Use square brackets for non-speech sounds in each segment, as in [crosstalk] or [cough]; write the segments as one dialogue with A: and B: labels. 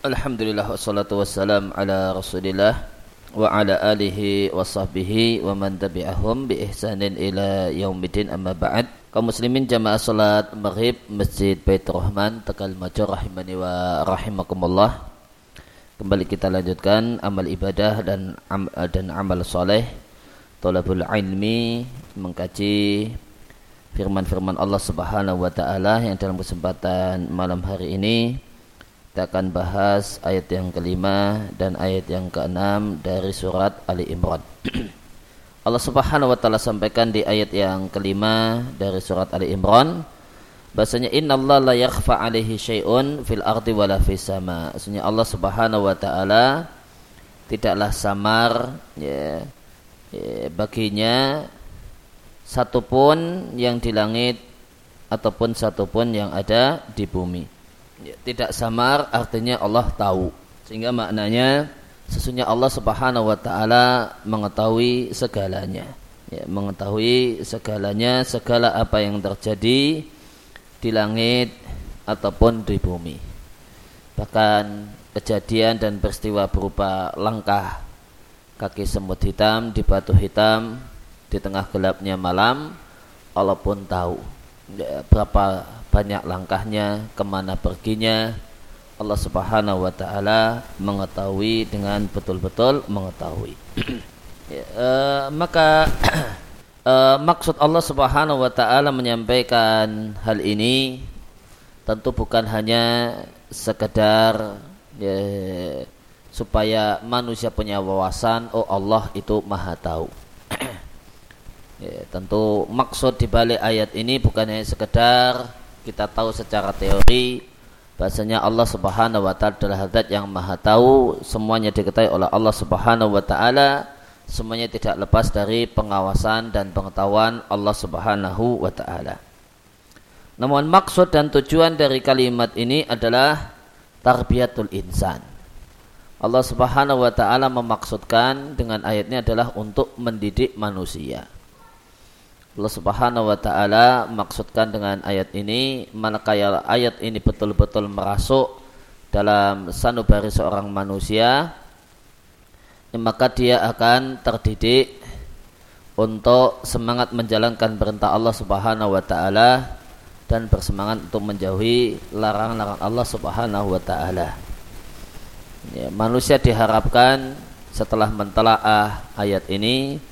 A: Alhamdulillah wassalatu wassalam ala rasulillah wa ala alihi wa sahbihi wa man tabi'ahum bi ihsanin ila yaumidin amma ba'd. Kaum muslimin jamaah salat maghrib Masjid Baitur Rahman Tegal Majo rahimani wa rahimakumullah. Kembali kita lanjutkan amal ibadah dan am, dan amal soleh. Tolabul ilmi mengkaji firman-firman Allah Subhanahu wa taala yang dalam kesempatan malam hari ini kita akan bahas ayat yang kelima dan ayat yang keenam dari surat Ali Imran. [clears throat] Allah Subhanahu wa taala sampaikan di ayat yang kelima dari surat Ali Imran bahasanya Allah la yakhfa alaihi syai'un fil ardi wala fis sama. Maksudnya Allah Subhanahu wa taala tidaklah samar ya, ya baginya satupun yang di langit ataupun satupun yang ada di bumi tidak samar artinya Allah tahu. Sehingga maknanya sesungguhnya Allah Subhanahu wa taala mengetahui segalanya. Ya, mengetahui segalanya segala apa yang terjadi di langit ataupun di bumi. Bahkan kejadian dan peristiwa berupa langkah kaki semut hitam di batu hitam di tengah gelapnya malam Allah pun tahu. Ya, berapa banyak langkahnya, ke mana perginya. Allah Subhanahu wa taala mengetahui dengan betul-betul mengetahui. [clears throat] ya, uh, maka uh, [clears throat] maksud Allah Subhanahu wa taala menyampaikan hal ini tentu bukan hanya sekedar ya, supaya manusia punya wawasan oh Allah itu maha tahu. [clears throat] ya, tentu maksud di balik ayat ini bukan hanya sekedar kita tahu secara teori bahasanya Allah Subhanahu wa taala adalah zat yang maha tahu, semuanya diketahui oleh Allah Subhanahu wa taala, semuanya tidak lepas dari pengawasan dan pengetahuan Allah Subhanahu wa taala. Namun maksud dan tujuan dari kalimat ini adalah tarbiyatul insan. Allah Subhanahu wa taala memaksudkan dengan ayatnya adalah untuk mendidik manusia. Allah Subhanahu wa taala maksudkan dengan ayat ini manakala ayat ini betul-betul merasuk dalam sanubari seorang manusia maka dia akan terdidik untuk semangat menjalankan perintah Allah Subhanahu wa taala dan bersemangat untuk menjauhi larangan-larangan Allah Subhanahu wa taala. Ya, manusia diharapkan setelah mentelaah ayat ini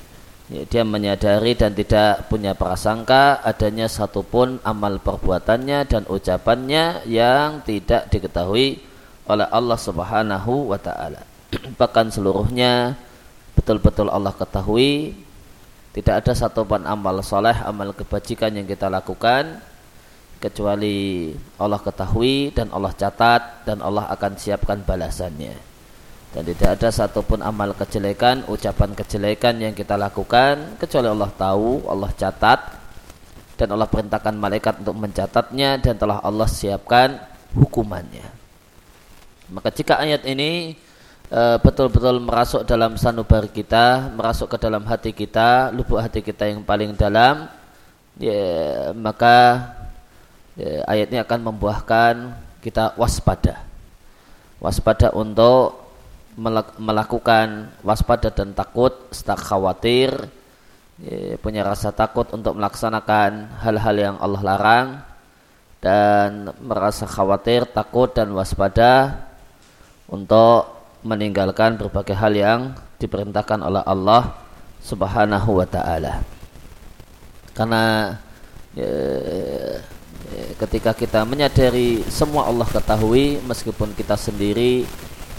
A: ya, dia menyadari dan tidak punya prasangka adanya satupun amal perbuatannya dan ucapannya yang tidak diketahui oleh Allah Subhanahu wa taala. [clears throat] Bahkan seluruhnya betul-betul Allah ketahui tidak ada satupun amal soleh, amal kebajikan yang kita lakukan kecuali Allah ketahui dan Allah catat dan Allah akan siapkan balasannya dan tidak ada satupun amal kejelekan, ucapan kejelekan yang kita lakukan kecuali Allah tahu, Allah catat dan Allah perintahkan malaikat untuk mencatatnya dan telah Allah siapkan hukumannya. Maka jika ayat ini e, betul-betul merasuk dalam sanubari kita, merasuk ke dalam hati kita, lubuk hati kita yang paling dalam, ya, maka ya, ayat ini akan membuahkan kita waspada. Waspada untuk melakukan waspada dan takut, setak khawatir, ya, punya rasa takut untuk melaksanakan hal-hal yang Allah larang dan merasa khawatir, takut dan waspada untuk meninggalkan berbagai hal yang diperintahkan oleh Allah Subhanahu wa taala. Karena ya, ya, ketika kita menyadari semua Allah ketahui meskipun kita sendiri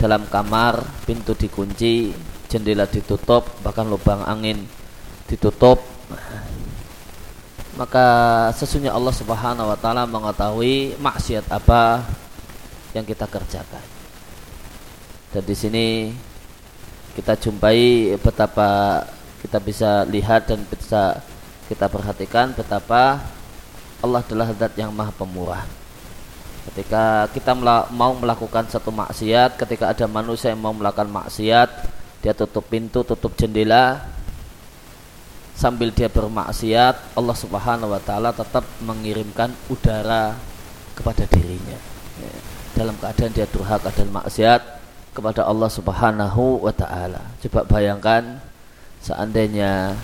A: dalam kamar pintu dikunci jendela ditutup bahkan lubang angin ditutup maka sesungguhnya Allah Subhanahu wa taala mengetahui maksiat apa yang kita kerjakan. Dan di sini kita jumpai betapa kita bisa lihat dan bisa kita perhatikan betapa Allah adalah zat yang maha pemurah. Ketika kita mau melakukan satu maksiat, ketika ada manusia yang mau melakukan maksiat, dia tutup pintu, tutup jendela, sambil dia bermaksiat, Allah Subhanahu wa taala tetap mengirimkan udara kepada dirinya. Ya. dalam keadaan dia durhaka dan maksiat kepada Allah Subhanahu wa taala. Coba bayangkan seandainya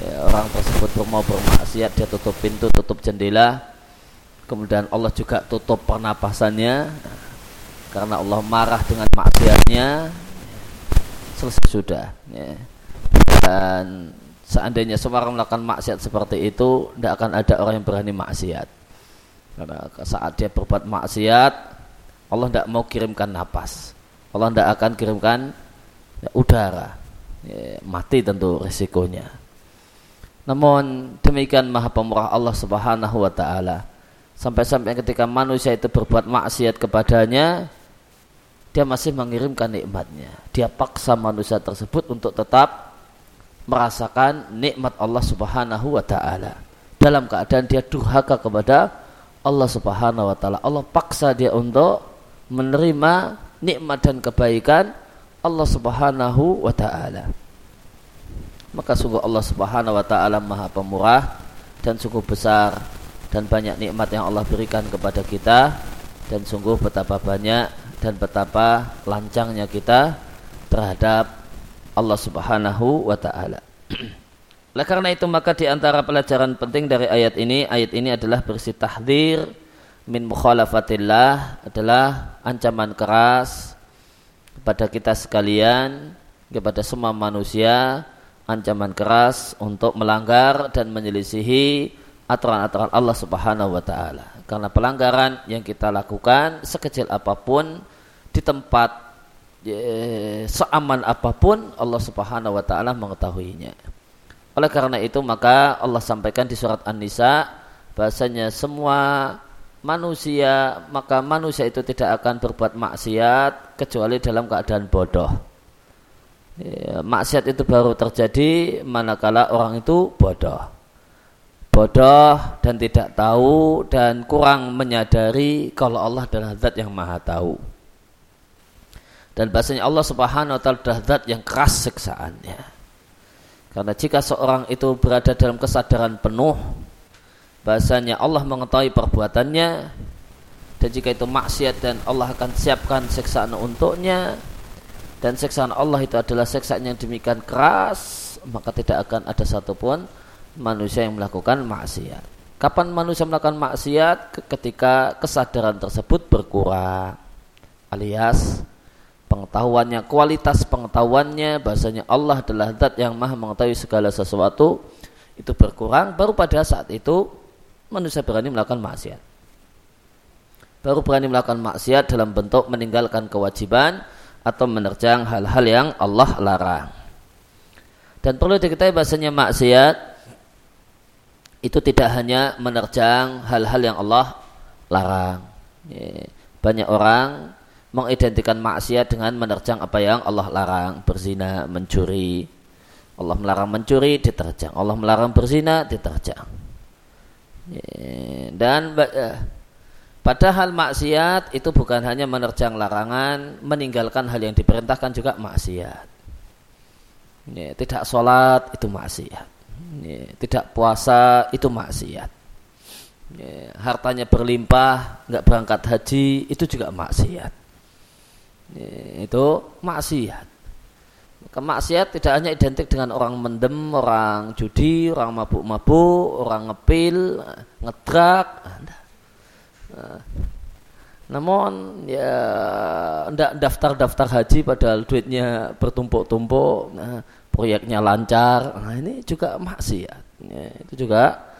A: ya, orang tersebut mau bermaksiat dia tutup pintu, tutup jendela, kemudian Allah juga tutup pernapasannya. Karena Allah marah dengan maksiatnya. Selesai sudah ya. dan seandainya seorang melakukan maksiat seperti itu tidak akan ada orang yang berani maksiat. Karena saat dia berbuat maksiat Allah tidak mau kirimkan napas. Allah tidak akan kirimkan ya, udara. Ya, mati tentu resikonya namun demikian maha pemurah Allah subhanahu wa ta'ala sampai-sampai ketika manusia itu berbuat maksiat kepadanya dia masih mengirimkan nikmatnya. Dia paksa manusia tersebut untuk tetap merasakan nikmat Allah subhanahu wa ta'ala. Dalam keadaan dia durhaka kepada Allah subhanahu wa ta'ala. Allah paksa dia untuk menerima nikmat dan kebaikan Allah subhanahu wa ta'ala. Maka sungguh Allah subhanahu wa ta'ala maha pemurah dan sungguh besar dan banyak nikmat yang Allah berikan kepada kita dan sungguh betapa banyak dan betapa lancangnya kita terhadap Allah Subhanahu wa taala. [clears throat] Oleh karena itu maka di antara pelajaran penting dari ayat ini, ayat ini adalah berisi tahdir min mukhalafatillah adalah ancaman keras kepada kita sekalian, kepada semua manusia, ancaman keras untuk melanggar dan menyelisihi aturan-aturan Allah Subhanahu wa taala. Karena pelanggaran yang kita lakukan sekecil apa pun di tempat ye, seaman apa pun Allah Subhanahu wa taala mengetahuinya. Oleh karena itu maka Allah sampaikan di surat An-Nisa bahasanya semua manusia maka manusia itu tidak akan berbuat maksiat kecuali dalam keadaan bodoh. Ya, maksiat itu baru terjadi manakala orang itu bodoh bodoh dan tidak tahu dan kurang menyadari kalau Allah adalah zat yang maha tahu. Dan bahasanya Allah subhanahu wa ta'ala adalah zat yang keras siksaannya. Karena jika seorang itu berada dalam kesadaran penuh, bahasanya Allah mengetahui perbuatannya, dan jika itu maksiat dan Allah akan siapkan siksaan untuknya, dan siksaan Allah itu adalah siksaan yang demikian keras, maka tidak akan ada satupun manusia yang melakukan maksiat. Kapan manusia melakukan maksiat? Ketika kesadaran tersebut berkurang. Alias pengetahuannya, kualitas pengetahuannya, bahasanya Allah adalah zat yang maha mengetahui segala sesuatu itu berkurang, baru pada saat itu manusia berani melakukan maksiat. Baru berani melakukan maksiat dalam bentuk meninggalkan kewajiban atau menerjang hal-hal yang Allah larang. Dan perlu diketahui bahasanya maksiat itu tidak hanya menerjang hal-hal yang Allah larang. Banyak orang mengidentikan maksiat dengan menerjang apa yang Allah larang, berzina, mencuri. Allah melarang mencuri, diterjang. Allah melarang berzina, diterjang. Dan eh, padahal maksiat itu bukan hanya menerjang larangan, meninggalkan hal yang diperintahkan juga maksiat. Tidak sholat itu maksiat tidak puasa itu maksiat ya, hartanya berlimpah nggak berangkat haji itu juga maksiat ya, itu maksiat Kemaksiat tidak hanya identik dengan orang mendem, orang judi, orang mabuk-mabuk, orang ngepil, ngedrak. Nah, namun ya ndak daftar-daftar haji padahal duitnya bertumpuk-tumpuk. Nah, proyeknya lancar. Nah, ini juga maksiat. Ya, itu juga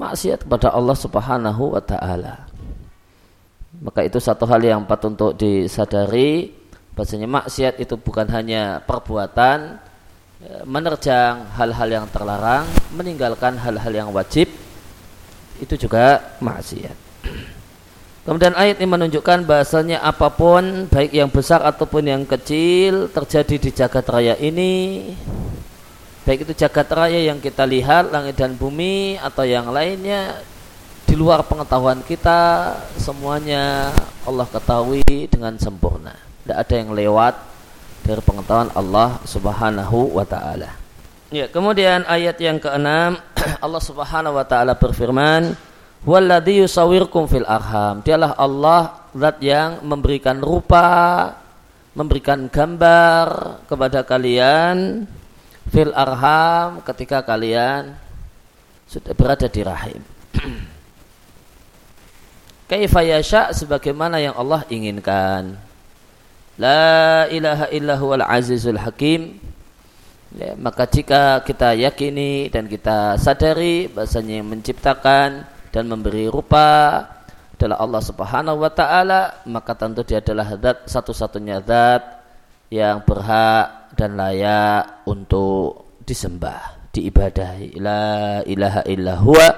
A: maksiat kepada Allah Subhanahu wa taala. Maka itu satu hal yang patut untuk disadari bahasanya maksiat itu bukan hanya perbuatan ya, menerjang hal-hal yang terlarang, meninggalkan hal-hal yang wajib itu juga maksiat. Kemudian ayat ini menunjukkan bahasanya apa pun baik yang besar ataupun yang kecil terjadi di jagat raya ini. Baik itu jagat raya yang kita lihat langit dan bumi atau yang lainnya di luar pengetahuan kita semuanya Allah ketahui dengan sempurna. Tidak ada yang lewat dari pengetahuan Allah subhanahu wa ta'ala. Ya kemudian ayat yang keenam [clears throat] Allah subhanahu wa ta'ala berfirman Walladhi yusawirkum fil arham. Dialah Allah zat yang memberikan rupa, memberikan gambar kepada kalian fil arham ketika kalian sudah berada di rahim. [clears throat] Kaifa yasha sebagaimana yang Allah inginkan. La ilaha illahu al azizul hakim. Ya, maka jika kita yakini dan kita sadari bahasanya yang menciptakan dan memberi rupa adalah Allah Subhanahu wa taala, maka tentu dia adalah zat satu-satunya zat yang berhak dan layak untuk disembah, diibadahi. La ilaha illa huwa.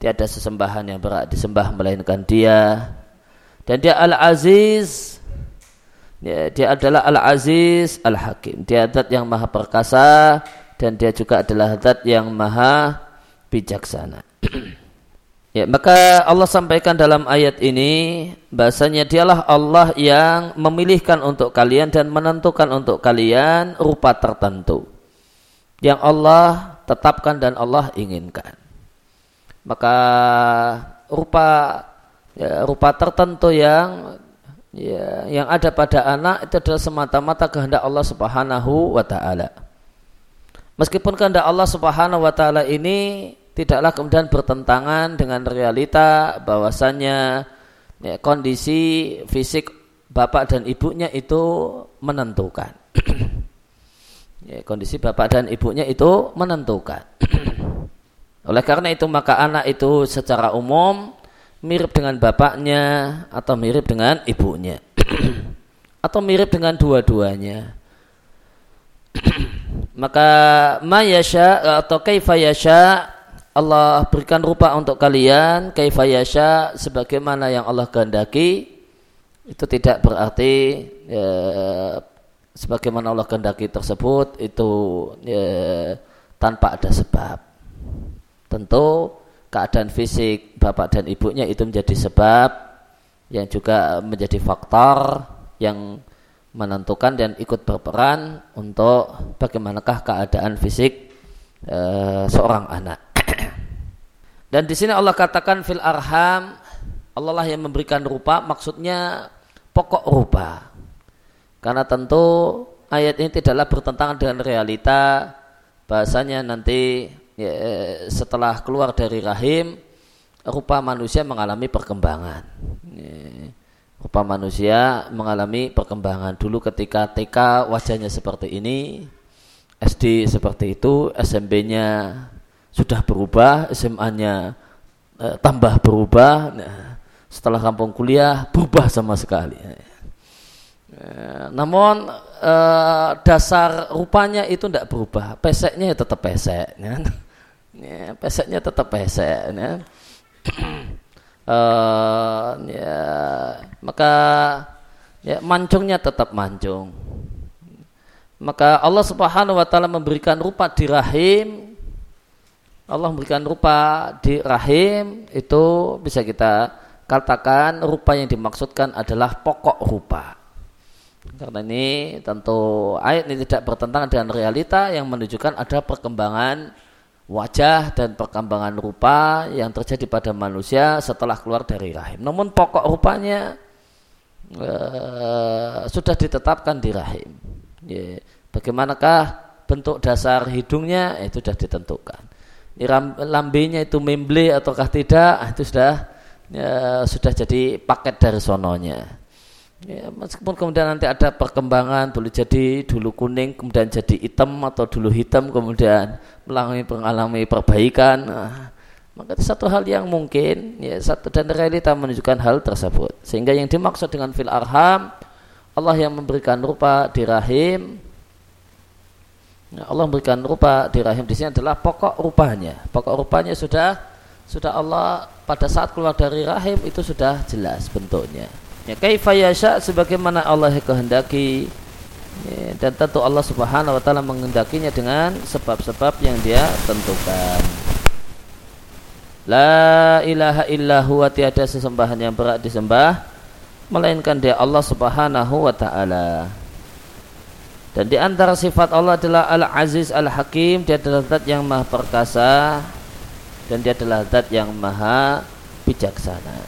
A: Tiada sesembahan yang berat disembah melainkan dia. Dan dia al-aziz. Ya, dia adalah al-aziz al-hakim. Dia zat yang maha perkasa dan dia juga adalah zat yang maha bijaksana [clears throat] ya maka Allah sampaikan dalam ayat ini bahasanya dialah Allah yang memilihkan untuk kalian dan menentukan untuk kalian rupa tertentu yang Allah tetapkan dan Allah inginkan maka rupa ya, rupa tertentu yang ya, yang ada pada anak itu adalah semata-mata kehendak Allah Subhanahu wa taala. Meskipun kehendak Allah Subhanahu wa taala ini tidaklah kemudian bertentangan dengan realita bahwasannya ya, kondisi fisik bapak dan ibunya itu menentukan. [clears throat] ya, kondisi bapak dan ibunya itu menentukan. [clears throat] Oleh karena itu maka anak itu secara umum mirip dengan bapaknya atau mirip dengan ibunya [clears throat] atau mirip dengan dua-duanya. maka mayasya atau kaifayasya Allah berikan rupa untuk kalian kaifayasya sebagaimana yang Allah kehendaki itu tidak berarti ya, sebagaimana Allah kehendaki tersebut itu ya, tanpa ada sebab tentu keadaan fisik bapak dan ibunya itu menjadi sebab yang juga menjadi faktor yang menentukan dan ikut berperan untuk bagaimanakah keadaan fisik e, seorang anak. Dan di sini Allah katakan fil arham Allah lah yang memberikan rupa maksudnya pokok rupa. Karena tentu ayat ini tidaklah bertentangan dengan realita bahasanya nanti ya, setelah keluar dari rahim rupa manusia mengalami perkembangan. Ya, rupa manusia mengalami perkembangan dulu ketika TK wajahnya seperti ini, SD seperti itu, SMP-nya sudah berubah, SMA-nya eh, tambah berubah. Nah, setelah kampung kuliah berubah sama sekali. Eh, namun eh, dasar rupanya itu tidak berubah, peseknya ya tetap pesek. Ya [laughs] ya, peseknya tetap pesek ya. uh, [clears throat] ya maka ya mancungnya tetap mancung maka Allah Subhanahu wa taala memberikan rupa di rahim Allah memberikan rupa di rahim itu bisa kita katakan rupa yang dimaksudkan adalah pokok rupa karena ini tentu ayat ini tidak bertentangan dengan realita yang menunjukkan ada perkembangan wajah dan perkembangan rupa yang terjadi pada manusia setelah keluar dari rahim. Namun pokok rupanya uh, sudah ditetapkan di rahim. Bagaimanakah bentuk dasar hidungnya itu sudah ditentukan. Lambenya itu memble ataukah tidak itu sudah ya, sudah jadi paket dari sononya. Ya, meskipun kemudian nanti ada perkembangan boleh jadi dulu kuning kemudian jadi hitam atau dulu hitam kemudian mengalami mengalami perbaikan nah, maka itu satu hal yang mungkin ya satu dan realita menunjukkan hal tersebut sehingga yang dimaksud dengan fil arham Allah yang memberikan rupa di rahim ya, Allah memberikan rupa di rahim. Di sini adalah pokok rupanya. Pokok rupanya sudah sudah Allah pada saat keluar dari rahim itu sudah jelas bentuknya. Ya kaifa yasha sebagaimana Allah kehendaki. Ya, dan tentu Allah Subhanahu wa taala menghendakinya dengan sebab-sebab yang dia tentukan. La ilaha illa huwa tiada sesembahan yang berat disembah melainkan dia Allah Subhanahu wa taala. Dan di antara sifat Allah adalah Al-Aziz Al-Hakim, dia adalah zat yang maha perkasa dan dia adalah zat yang maha bijaksana.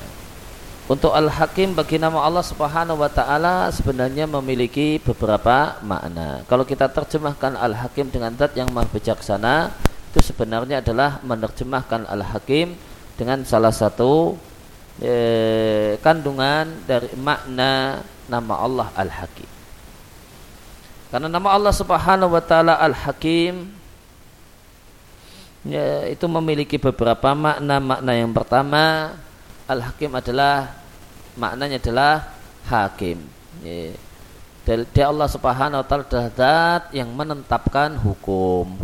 A: Untuk Al-Hakim bagi nama Allah Subhanahu wa taala sebenarnya memiliki beberapa makna. Kalau kita terjemahkan Al-Hakim dengan zat yang Maha Bijaksana, itu sebenarnya adalah menerjemahkan Al-Hakim dengan salah satu eh, kandungan dari makna nama Allah Al-Hakim. Karena nama Allah Subhanahu wa taala Al-Hakim ya, itu memiliki beberapa makna. Makna yang pertama Al-Hakim adalah maknanya adalah hakim. Ya. Dia Allah Subhanahu wa taala adalah zat yang menetapkan hukum.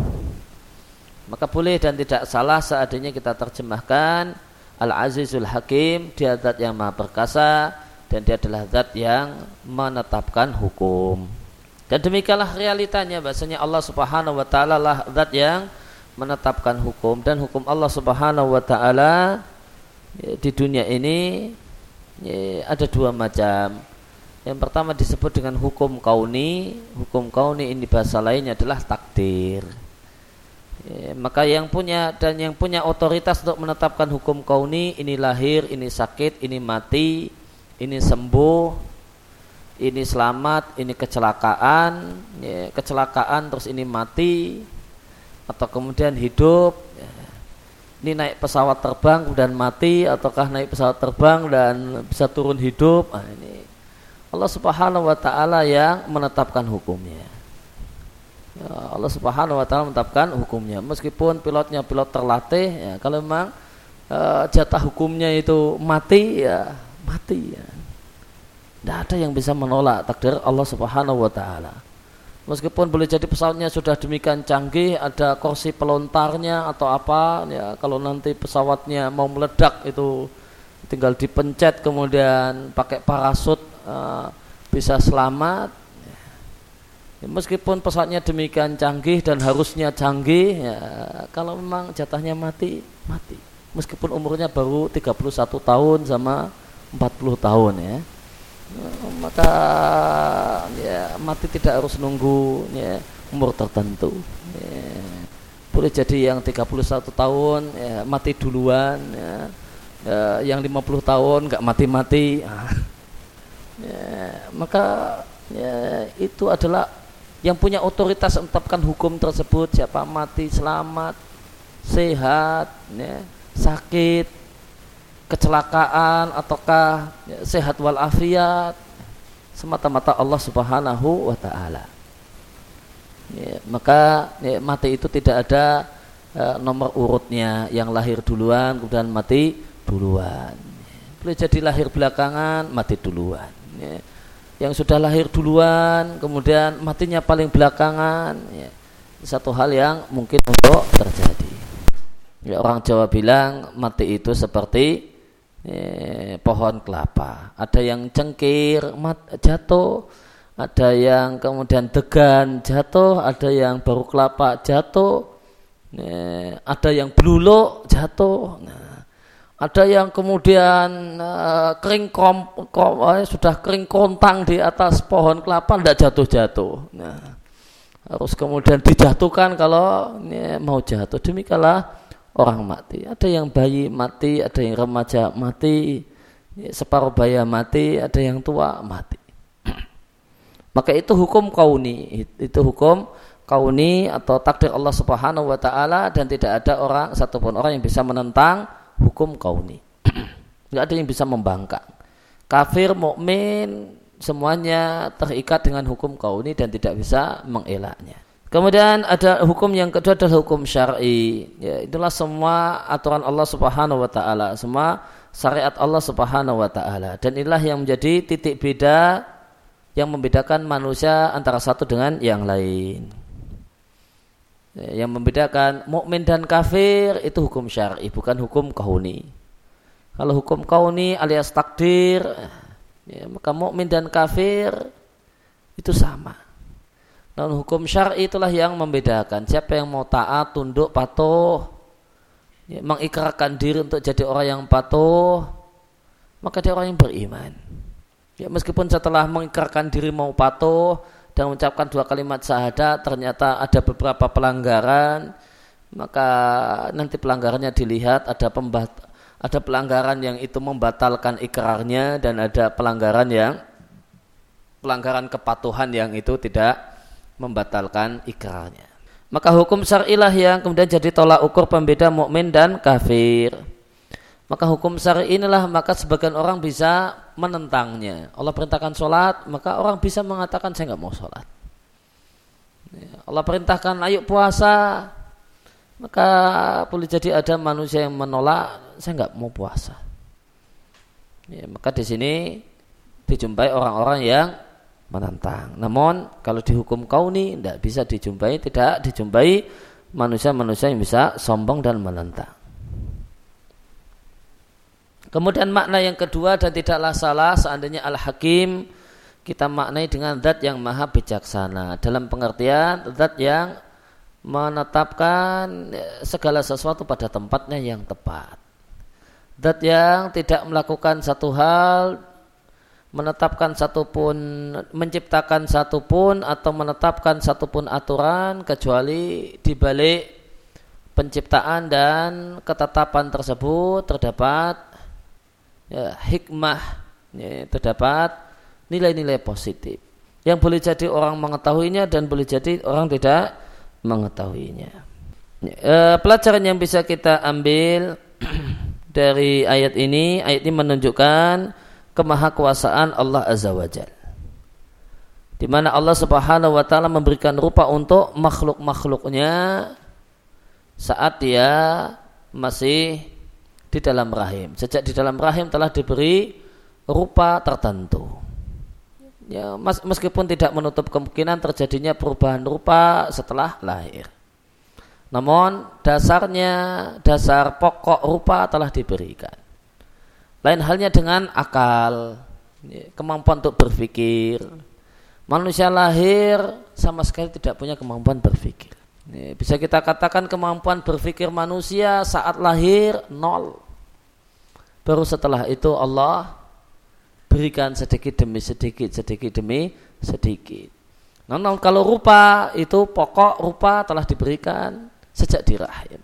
A: Maka boleh dan tidak salah seadanya kita terjemahkan Al-Azizul Hakim, dia zat yang maha perkasa dan dia adalah zat yang menetapkan hukum. Dan demikianlah realitanya bahasanya Allah Subhanahu wa taala lah zat yang menetapkan hukum dan hukum Allah Subhanahu wa taala ya, di dunia ini ya, ada dua macam. Yang pertama disebut dengan hukum kauni. Hukum kauni ini bahasa lainnya adalah takdir. Ya, maka yang punya dan yang punya otoritas untuk menetapkan hukum kauni ini lahir, ini sakit, ini mati, ini sembuh, ini selamat, ini kecelakaan, ya, kecelakaan terus ini mati atau kemudian hidup, ini naik pesawat terbang dan mati ataukah naik pesawat terbang dan bisa turun hidup? Nah, ini Allah Subhanahu wa taala yang menetapkan hukumnya. Ya, Allah Subhanahu wa taala menetapkan hukumnya. Meskipun pilotnya pilot terlatih ya kalau memang uh, jatah hukumnya itu mati ya mati ya tidak ada yang bisa menolak takdir Allah Subhanahu wa taala Meskipun boleh jadi pesawatnya sudah demikian canggih, ada kursi pelontarnya atau apa, ya kalau nanti pesawatnya mau meledak itu tinggal dipencet kemudian pakai parasut uh, bisa selamat. Ya, meskipun pesawatnya demikian canggih dan harusnya canggih, ya, kalau memang jatahnya mati, mati. Meskipun umurnya baru 31 tahun sama 40 tahun ya maka ya mati tidak harus nunggu ya umur tertentu ya. boleh jadi yang 31 tahun ya, mati duluan ya. ya yang 50 tahun nggak mati-mati ya, maka ya, itu adalah yang punya otoritas menetapkan hukum tersebut siapa mati selamat sehat ya, sakit kecelakaan ataukah sehat walafiat semata-mata Allah Subhanahu wa taala. Ya, maka ya, mati itu tidak ada uh, nomor urutnya yang lahir duluan kemudian mati duluan. Boleh jadi lahir belakangan mati duluan. Ya. Yang sudah lahir duluan kemudian matinya paling belakangan. Ya. Satu hal yang mungkin untuk terjadi. Ya, orang Jawa bilang mati itu seperti eh, pohon kelapa. Ada yang cengkir mat, jatuh, ada yang kemudian degan jatuh, ada yang baru kelapa jatuh, eh, ada yang beluluk jatuh. Nah, ada yang kemudian eh, kering kom, kom, eh, sudah kering kontang di atas pohon kelapa tidak jatuh-jatuh. Nah, harus kemudian dijatuhkan kalau eh, mau jatuh. Demikianlah orang mati. Ada yang bayi mati, ada yang remaja mati, separuh bayi mati, ada yang tua mati. [clears throat] Maka itu hukum kauni, itu hukum kauni atau takdir Allah Subhanahu wa taala dan tidak ada orang satupun orang yang bisa menentang hukum kauni. [clears throat] Tidak ada yang bisa membangkang. Kafir, mukmin semuanya terikat dengan hukum kauni dan tidak bisa mengelaknya. Kemudian ada hukum yang kedua adalah hukum syar'i. Ya, itulah semua aturan Allah Subhanahu wa taala, semua syariat Allah Subhanahu wa taala. Dan inilah yang menjadi titik beda yang membedakan manusia antara satu dengan yang lain. Ya, yang membedakan mukmin dan kafir itu hukum syar'i, bukan hukum kauni. Kalau hukum kauni alias takdir, ya, maka mukmin dan kafir itu sama namun hukum syar'i itulah yang membedakan siapa yang mau taat, tunduk, patuh, ya, mengikrarkan diri untuk jadi orang yang patuh, maka dia orang yang beriman. Ya, meskipun setelah mengikrarkan diri mau patuh dan mengucapkan dua kalimat syahadat ternyata ada beberapa pelanggaran, maka nanti pelanggarannya dilihat ada pembat ada pelanggaran yang itu membatalkan ikrarnya dan ada pelanggaran yang pelanggaran kepatuhan yang itu tidak membatalkan ikrarnya. Maka hukum syar'ilah yang kemudian jadi tolak ukur pembeda mukmin dan kafir. Maka hukum syar'i inilah maka sebagian orang bisa menentangnya. Allah perintahkan sholat, maka orang bisa mengatakan saya nggak mau sholat. Ya, Allah perintahkan ayo puasa, maka boleh jadi ada manusia yang menolak saya nggak mau puasa. Ya, maka di sini dijumpai orang-orang yang menantang. Namun kalau dihukum kauni tidak bisa dijumpai, tidak dijumpai manusia-manusia yang bisa sombong dan menentang. Kemudian makna yang kedua dan tidaklah salah seandainya al-hakim kita maknai dengan zat yang maha bijaksana dalam pengertian zat yang menetapkan segala sesuatu pada tempatnya yang tepat. Zat yang tidak melakukan satu hal menetapkan satupun menciptakan satupun atau menetapkan satupun aturan kecuali di balik penciptaan dan ketetapan tersebut terdapat ya, hikmah ya, terdapat nilai-nilai positif yang boleh jadi orang mengetahuinya dan boleh jadi orang tidak mengetahuinya. E, pelajaran yang bisa kita ambil [clears throat] dari ayat ini, ayat ini menunjukkan kemahakuasaan Allah Azza wa Jal. Di mana Allah Subhanahu wa taala memberikan rupa untuk makhluk-makhluknya saat dia masih di dalam rahim. Sejak di dalam rahim telah diberi rupa tertentu. Ya, meskipun tidak menutup kemungkinan terjadinya perubahan rupa setelah lahir. Namun dasarnya, dasar pokok rupa telah diberikan. Lain halnya dengan akal, ya, kemampuan untuk berpikir. Manusia lahir sama sekali tidak punya kemampuan berpikir. Ya, bisa kita katakan kemampuan berpikir manusia saat lahir nol. Baru setelah itu Allah berikan sedikit demi sedikit, sedikit demi sedikit. Namun kalau rupa itu pokok rupa telah diberikan sejak di rahim.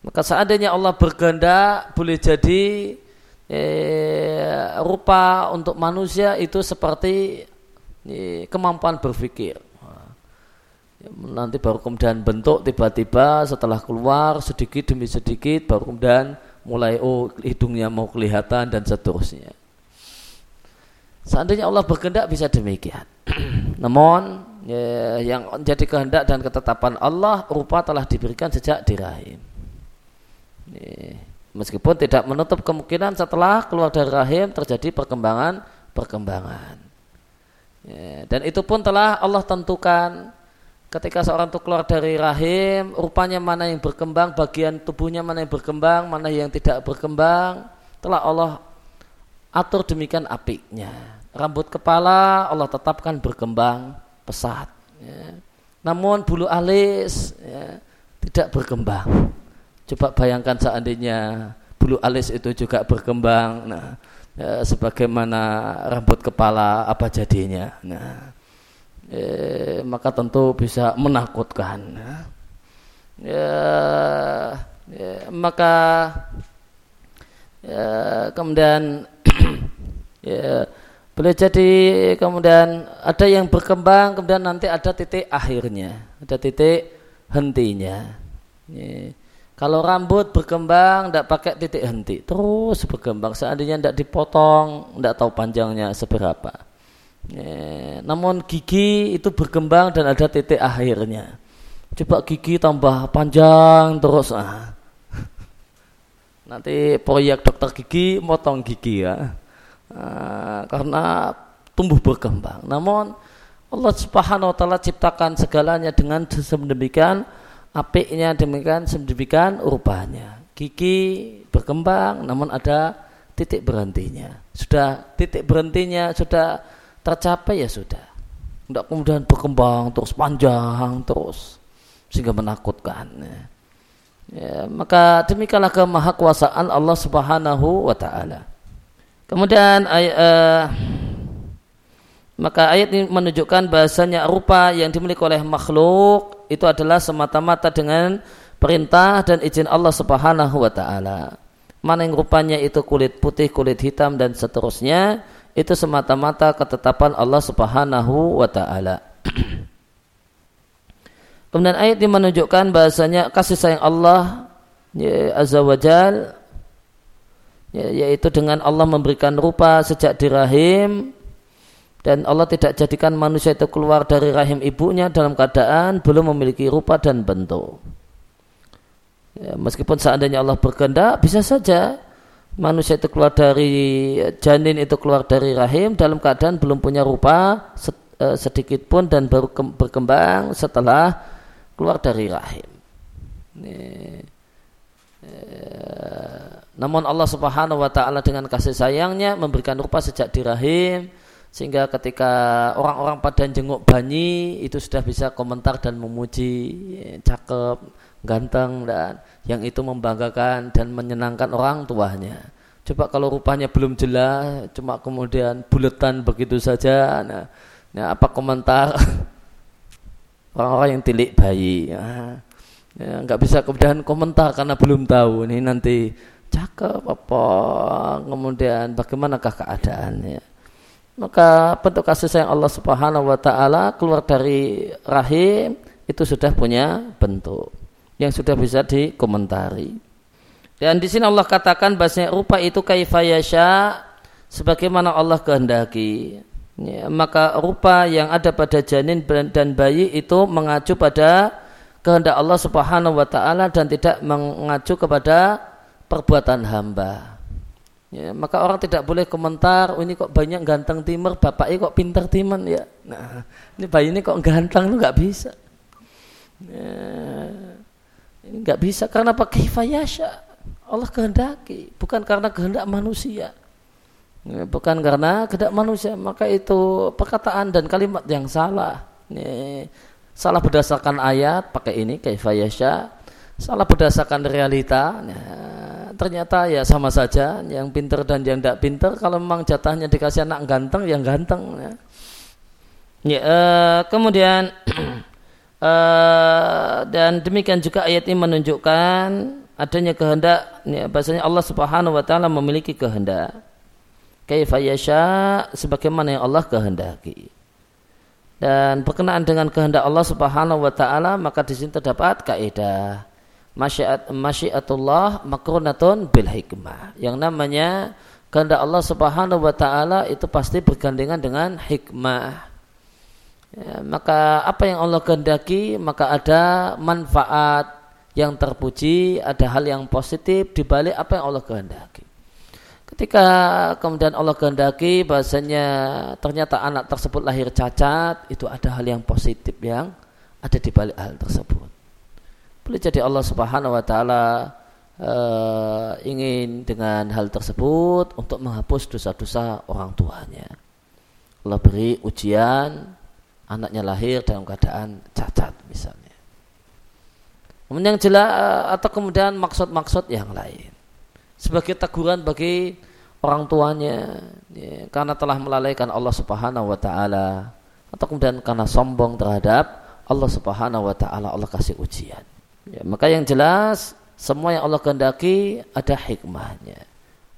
A: Maka seandainya Allah berganda boleh jadi eh, rupa untuk manusia itu seperti eh, kemampuan berpikir. Nanti baru kemudian bentuk tiba-tiba setelah keluar sedikit demi sedikit baru kemudian mulai oh hidungnya mau kelihatan dan seterusnya. Seandainya Allah berkehendak bisa demikian. [clears throat] Namun ya, yang jadi kehendak dan ketetapan Allah rupa telah diberikan sejak di rahim. Meskipun tidak menutup kemungkinan setelah keluar dari rahim terjadi perkembangan perkembangan. Ya, dan itu pun telah Allah tentukan ketika seorang itu keluar dari rahim, rupanya mana yang berkembang, bagian tubuhnya mana yang berkembang, mana yang tidak berkembang, telah Allah atur demikian apiknya. Rambut kepala Allah tetapkan berkembang pesat. Ya. Namun bulu alis ya, tidak berkembang. Coba bayangkan seandainya bulu alis itu juga berkembang. Nah, ya, sebagaimana rambut kepala apa jadinya. Nah, eh, maka tentu bisa menakutkan. Nah, ya, ya, maka ya, kemudian [clears throat] ya, boleh jadi kemudian ada yang berkembang kemudian nanti ada titik akhirnya ada titik hentinya ya. Kalau rambut berkembang tidak pakai titik henti, terus berkembang. Seandainya tidak dipotong, tidak tahu panjangnya seberapa. Ya, namun gigi itu berkembang dan ada titik akhirnya. Coba gigi tambah panjang terus. Ah. [laughs] Nanti proyek dokter gigi motong gigi ya. Ah, karena tumbuh berkembang. Namun Allah Subhanahu wa taala ciptakan segalanya dengan sedemikian apiknya demikian sedemikian rupanya. Gigi berkembang namun ada titik berhentinya. Sudah titik berhentinya sudah tercapai ya sudah. Tidak kemudian berkembang terus panjang terus sehingga menakutkan. Ya. Maka demikianlah kemahakuasaan Allah Subhanahu wa taala. Kemudian ayat uh, maka ayat ini menunjukkan bahasanya rupa yang dimiliki oleh makhluk itu adalah semata-mata dengan perintah dan izin Allah Subhanahu wa taala. Mana yang rupanya itu kulit putih, kulit hitam dan seterusnya itu semata-mata ketetapan Allah Subhanahu wa taala. [clears throat] Kemudian ayat ini menunjukkan bahasanya kasih sayang Allah ya, Azza wa Jal ya, yaitu dengan Allah memberikan rupa sejak di rahim dan Allah tidak jadikan manusia itu keluar dari rahim ibunya dalam keadaan belum memiliki rupa dan bentuk. Ya, meskipun seandainya Allah berkehendak bisa saja manusia itu keluar dari janin itu keluar dari rahim dalam keadaan belum punya rupa eh, sedikit pun dan baru berkembang setelah keluar dari rahim. Ini, eh, namun Allah Subhanahu wa taala dengan kasih sayangnya memberikan rupa sejak di rahim sehingga ketika orang-orang pada jenguk banyi itu sudah bisa komentar dan memuji ya, cakep, ganteng dan yang itu membanggakan dan menyenangkan orang tuanya. Coba kalau rupanya belum jelas, cuma kemudian buletan begitu saja. Nah, nah apa komentar [laughs] orang-orang yang tilik bayi ya, ya nggak bisa kemudian komentar karena belum tahu ini nanti cakep apa kemudian bagaimanakah keadaannya maka bentuk kasih sayang Allah Subhanahu wa taala keluar dari rahim itu sudah punya bentuk yang sudah bisa dikomentari. Dan di sini Allah katakan bahasanya rupa itu kaifayasya sebagaimana Allah kehendaki. Ya, maka rupa yang ada pada janin dan bayi itu mengacu pada kehendak Allah Subhanahu wa taala dan tidak mengacu kepada perbuatan hamba. Ya, maka orang tidak boleh komentar, oh ini kok banyak ganteng timur, bapaknya kok pintar timan ya. Nah, ini bayi ini kok ganteng lu nggak bisa. Ya, ini nggak bisa karena pakai fayasya. Allah kehendaki, bukan karena kehendak manusia. Ya, bukan karena kedak manusia maka itu perkataan dan kalimat yang salah ini salah berdasarkan ayat pakai ini kaifayasya salah berdasarkan realita ya, ternyata ya sama saja yang pinter dan yang tidak pinter kalau memang jatahnya dikasih anak ganteng yang ganteng ya, ya uh, kemudian uh, [clears throat] dan demikian juga ayat ini menunjukkan adanya kehendak ya, bahasanya Allah Subhanahu wa taala memiliki kehendak. Kaifa yasha sebagaimana yang Allah kehendaki. Dan berkenaan dengan kehendak Allah Subhanahu wa taala maka di sini terdapat kaidah masyiat masyiatullah makrunatun bil hikmah. Yang namanya kehendak Allah Subhanahu wa taala itu pasti bergandengan dengan hikmah. Ya, maka apa yang Allah kehendaki maka ada manfaat yang terpuji, ada hal yang positif di balik apa yang Allah kehendaki. Ketika kemudian Allah kehendaki bahasanya ternyata anak tersebut lahir cacat, itu ada hal yang positif yang ada di balik hal tersebut. Boleh jadi Allah Subhanahu wa taala uh, ingin dengan hal tersebut untuk menghapus dosa-dosa orang tuanya. Allah beri ujian anaknya lahir dalam keadaan cacat misalnya. Kemudian yang jelas atau kemudian maksud-maksud yang lain sebagai teguran bagi orang tuanya ya, karena telah melalaikan Allah Subhanahu wa taala atau kemudian karena sombong terhadap Allah Subhanahu wa taala Allah kasih ujian. Ya, maka yang jelas semua yang Allah kehendaki ada hikmahnya.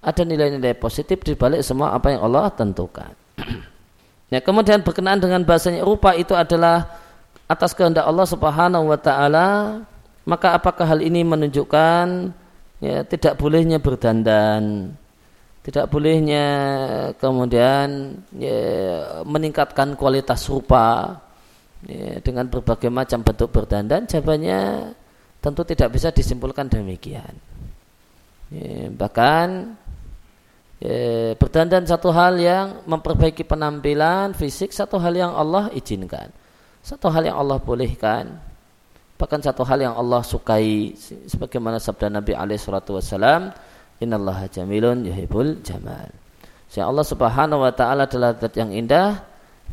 A: Ada nilai-nilai positif di balik semua apa yang Allah tentukan. [clears throat] ya, kemudian berkenaan dengan bahasanya rupa itu adalah atas kehendak Allah Subhanahu wa taala, maka apakah hal ini menunjukkan ya tidak bolehnya berdandan tidak bolehnya kemudian ya, meningkatkan kualitas rupa ya, dengan berbagai macam bentuk berdandan jawabannya tentu tidak bisa disimpulkan demikian. Ya, bahkan ya, berdandan satu hal yang memperbaiki penampilan fisik satu hal yang Allah izinkan. Satu hal yang Allah bolehkan. Bahkan satu hal yang Allah sukai sebagaimana sabda Nabi alaihi salatu wasalam innallaha jamilun yuhibbul jamal. Sehingga Allah Subhanahu wa taala adalah zat yang indah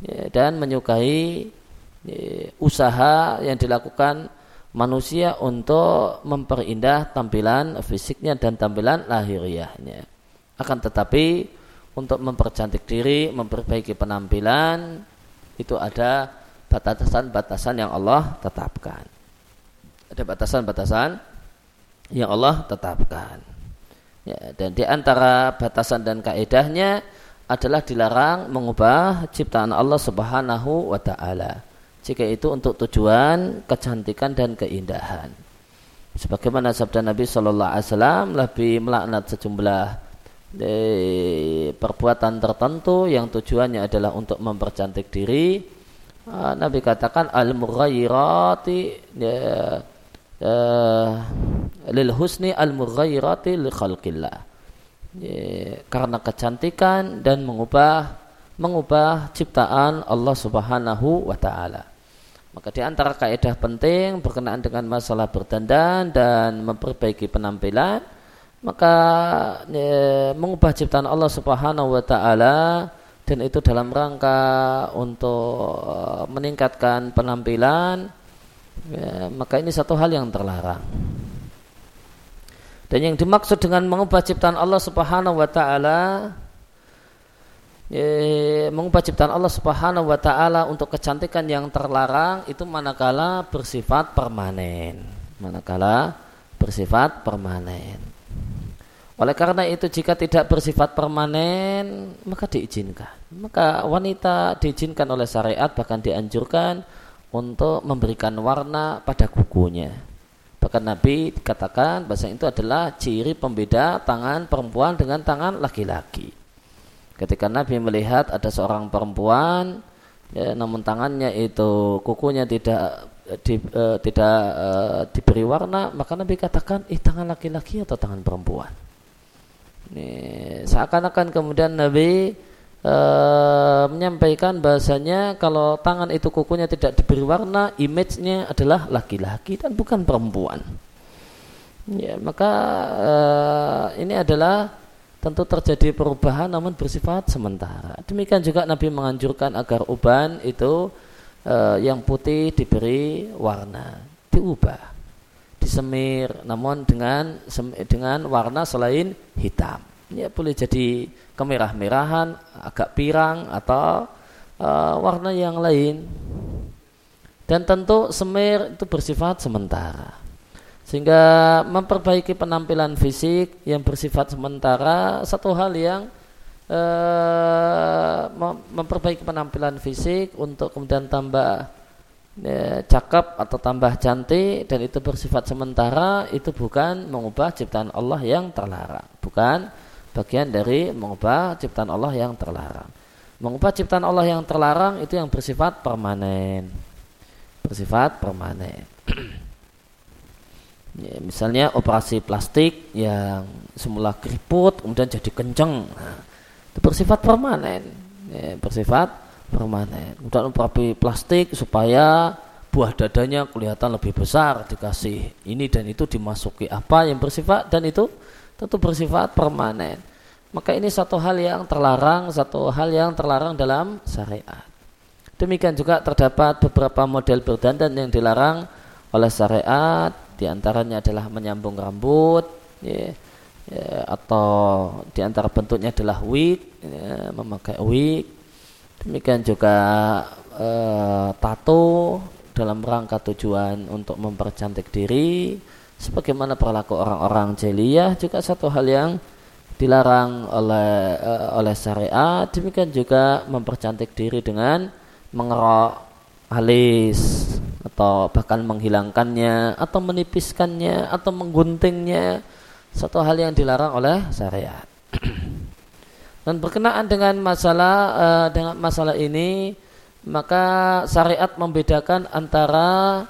A: ya, dan menyukai ya, usaha yang dilakukan manusia untuk memperindah tampilan fisiknya dan tampilan lahiriahnya. Akan tetapi untuk mempercantik diri, memperbaiki penampilan itu ada batasan-batasan yang Allah tetapkan. Ada batasan-batasan yang Allah tetapkan. Ya, dan di antara batasan dan kaedahnya adalah dilarang mengubah ciptaan Allah Subhanahu wa taala. Jika itu untuk tujuan kecantikan dan keindahan. Sebagaimana sabda Nabi Shallallahu Alaihi Wasallam lebih melaknat sejumlah eh, perbuatan tertentu yang tujuannya adalah untuk mempercantik diri. Ah, Nabi katakan al mughayyirati ya, uh, lil husni al mughayyirati li khalqillah ya, karena kecantikan dan mengubah mengubah ciptaan Allah Subhanahu wa taala. Maka di antara kaidah penting berkenaan dengan masalah berdandan dan memperbaiki penampilan, maka ya, mengubah ciptaan Allah Subhanahu wa taala dan itu dalam rangka untuk eh, meningkatkan penampilan, ya, maka ini satu hal yang terlarang. Dan yang dimaksud dengan mengubah ciptaan Allah Subhanahu wa taala ya, mengubah ciptaan Allah Subhanahu wa taala untuk kecantikan yang terlarang itu manakala bersifat permanen. Manakala bersifat permanen. Oleh karena itu jika tidak bersifat permanen maka diizinkan. Maka wanita diizinkan oleh syariat bahkan dianjurkan untuk memberikan warna pada kukunya Bahkan Nabi katakan bahasa itu adalah ciri pembeda tangan perempuan dengan tangan laki-laki. Ketika Nabi melihat ada seorang perempuan, ya, namun tangannya itu kukunya tidak di, uh, tidak uh, diberi warna, maka Nabi katakan, ih tangan laki-laki atau tangan perempuan. Seakan-akan kemudian Nabi e, menyampaikan bahasanya kalau tangan itu kukunya tidak diberi warna, image-nya adalah laki-laki dan bukan perempuan. Ya, maka e, ini adalah tentu terjadi perubahan namun bersifat sementara. Demikian juga Nabi menganjurkan agar uban itu e, yang putih diberi warna, diubah, disemir namun dengan dengan warna selain hitam. Ya boleh jadi kemerah-merahan, agak pirang atau uh, warna yang lain. Dan tentu semir itu bersifat sementara. Sehingga memperbaiki penampilan fisik yang bersifat sementara satu hal yang uh, memperbaiki penampilan fisik untuk kemudian tambah ya, cakep atau tambah cantik dan itu bersifat sementara itu bukan mengubah ciptaan Allah yang terlarang, bukan bagian dari mengubah ciptaan Allah yang terlarang. Mengubah ciptaan Allah yang terlarang itu yang bersifat permanen. Bersifat permanen. [clears throat] ya, misalnya operasi plastik yang semula keriput kemudian jadi kenceng. Nah, itu bersifat permanen. Ya, bersifat permanen. Kemudian operasi plastik supaya buah dadanya kelihatan lebih besar dikasih ini dan itu dimasuki apa yang bersifat dan itu tentu bersifat permanen. Maka ini satu hal yang terlarang, satu hal yang terlarang dalam syariat. Demikian juga terdapat beberapa model berdandan yang dilarang oleh syariat, di antaranya adalah menyambung rambut, ya, ya, atau di antara bentuknya adalah wig, ya, memakai wig. Demikian juga eh, tato dalam rangka tujuan untuk mempercantik diri, sebagaimana perilaku orang-orang jahiliyah juga satu hal yang dilarang oleh uh, oleh syariat demikian juga mempercantik diri dengan mengerok alis atau bahkan menghilangkannya atau menipiskannya atau mengguntingnya satu hal yang dilarang oleh syariat [clears throat] dan berkenaan dengan masalah uh, dengan masalah ini maka syariat membedakan antara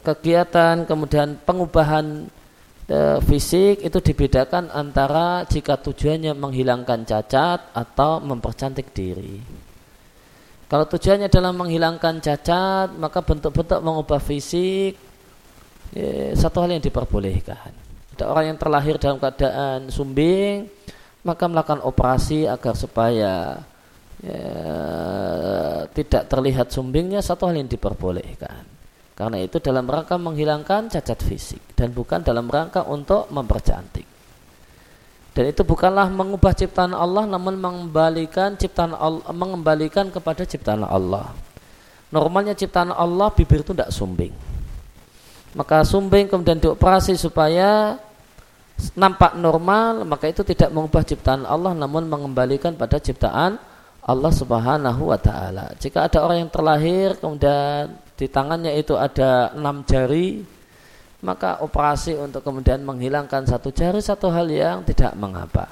A: kegiatan kemudian pengubahan e, fisik itu dibedakan antara jika tujuannya menghilangkan cacat atau mempercantik diri. Kalau tujuannya adalah menghilangkan cacat, maka bentuk-bentuk mengubah fisik e, satu hal yang diperbolehkan. Ada orang yang terlahir dalam keadaan sumbing, maka melakukan operasi agar supaya ya, tidak terlihat sumbingnya satu hal yang diperbolehkan. Karena itu dalam rangka menghilangkan cacat fisik dan bukan dalam rangka untuk mempercantik. Dan itu bukanlah mengubah ciptaan Allah namun mengembalikan ciptaan Allah, mengembalikan kepada ciptaan Allah. Normalnya ciptaan Allah bibir itu tidak sumbing.
B: maka sumbing kemudian dioperasi supaya nampak normal maka itu tidak mengubah ciptaan Allah namun mengembalikan pada ciptaan Allah Subhanahu wa taala. Jika ada orang yang terlahir kemudian di tangannya itu ada enam jari maka operasi untuk kemudian menghilangkan satu jari satu hal yang tidak mengapa.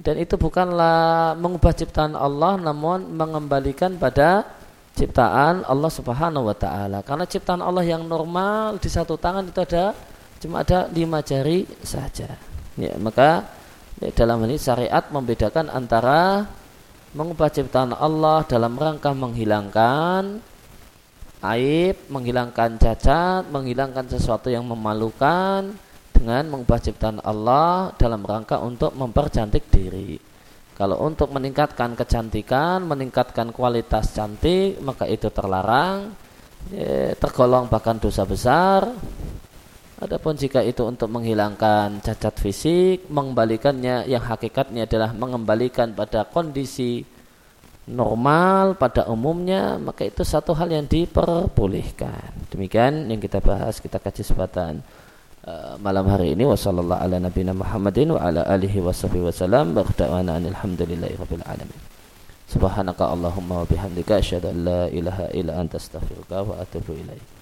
B: Dan itu bukanlah mengubah ciptaan Allah namun mengembalikan pada ciptaan Allah Subhanahu wa taala. Karena ciptaan Allah yang normal di satu tangan itu ada cuma ada lima jari saja. Ya, maka ya, dalam ini syariat membedakan antara mengubah ciptaan Allah dalam rangka menghilangkan aib, menghilangkan cacat, menghilangkan sesuatu yang memalukan dengan mengubah ciptaan Allah dalam rangka untuk mempercantik diri. Kalau untuk meningkatkan kecantikan, meningkatkan kualitas cantik, maka itu terlarang, ya, tergolong bahkan dosa besar. Adapun jika itu untuk menghilangkan cacat fisik, mengembalikannya yang hakikatnya adalah mengembalikan pada kondisi normal pada umumnya, maka itu satu hal yang diperbolehkan. Demikian yang kita bahas, kita kaji sebatan uh, malam hari ini. Wassalamualaikum ala nabiyina Muhammadin wa ala alihi washabihi wasallam. Ba'da'wana alhamdulillahi rabbil alamin. Subhanaka Allahumma wa bihamdika asyhadu an la ilaha illa anta astaghfiruka wa atubu ilaik.